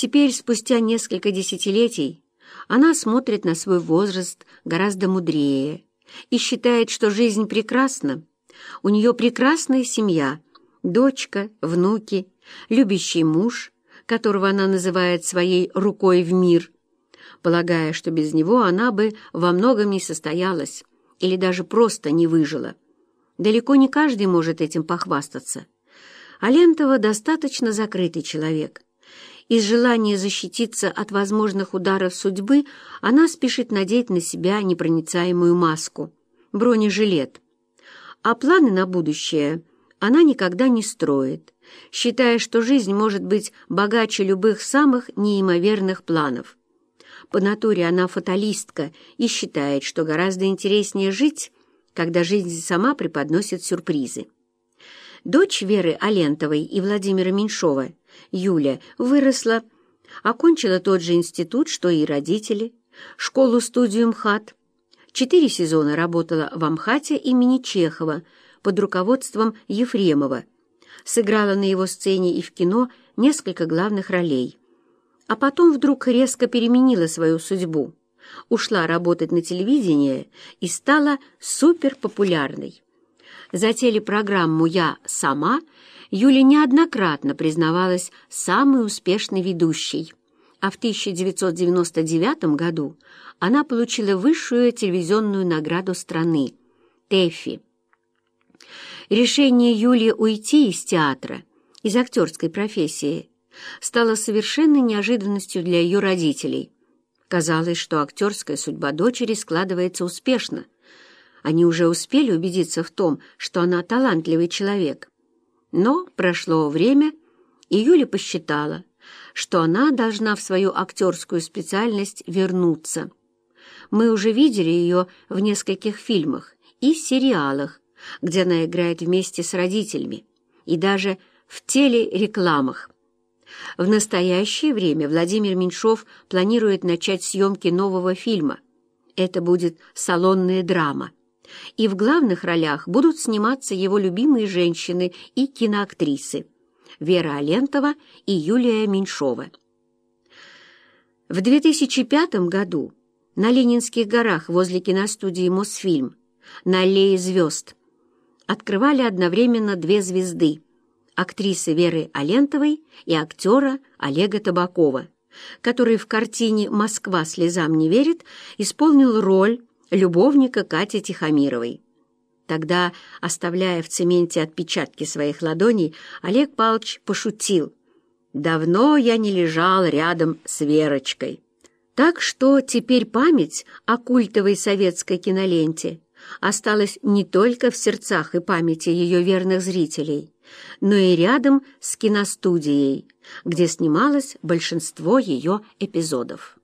Теперь, спустя несколько десятилетий, она смотрит на свой возраст гораздо мудрее и считает, что жизнь прекрасна. У нее прекрасная семья, дочка, внуки, любящий муж, которого она называет своей рукой в мир, полагая, что без него она бы во многом не состоялась или даже просто не выжила. Далеко не каждый может этим похвастаться. А Лентова достаточно закрытый человек. Из желания защититься от возможных ударов судьбы она спешит надеть на себя непроницаемую маску, бронежилет. А планы на будущее она никогда не строит, считая, что жизнь может быть богаче любых самых неимоверных планов. По натуре она фаталистка и считает, что гораздо интереснее жить, когда жизнь сама преподносит сюрпризы. Дочь Веры Алентовой и Владимира Меньшова, Юля, выросла, окончила тот же институт, что и родители, школу-студию МХАТ. Четыре сезона работала в Амхате имени Чехова под руководством Ефремова, сыграла на его сцене и в кино несколько главных ролей. А потом вдруг резко переменила свою судьбу ушла работать на телевидение и стала суперпопулярной. За телепрограмму «Я сама» Юля неоднократно признавалась самой успешной ведущей, а в 1999 году она получила высшую телевизионную награду страны – ТЭФИ. Решение Юли уйти из театра, из актерской профессии, стало совершенной неожиданностью для ее родителей – Казалось, что актерская судьба дочери складывается успешно. Они уже успели убедиться в том, что она талантливый человек. Но прошло время, и Юля посчитала, что она должна в свою актерскую специальность вернуться. Мы уже видели ее в нескольких фильмах и сериалах, где она играет вместе с родителями, и даже в телерекламах. В настоящее время Владимир Меньшов планирует начать съемки нового фильма. Это будет салонная драма. И в главных ролях будут сниматься его любимые женщины и киноактрисы Вера Алентова и Юлия Меньшова. В 2005 году на Ленинских горах возле киностудии «Мосфильм» на аллее звезд открывали одновременно две звезды актрисы Веры Алентовой и актера Олега Табакова, который в картине «Москва слезам не верит» исполнил роль любовника Кати Тихомировой. Тогда, оставляя в цементе отпечатки своих ладоней, Олег Павлович пошутил. «Давно я не лежал рядом с Верочкой». Так что теперь память о культовой советской киноленте осталась не только в сердцах и памяти ее верных зрителей, но и рядом с киностудией, где снималось большинство ее эпизодов.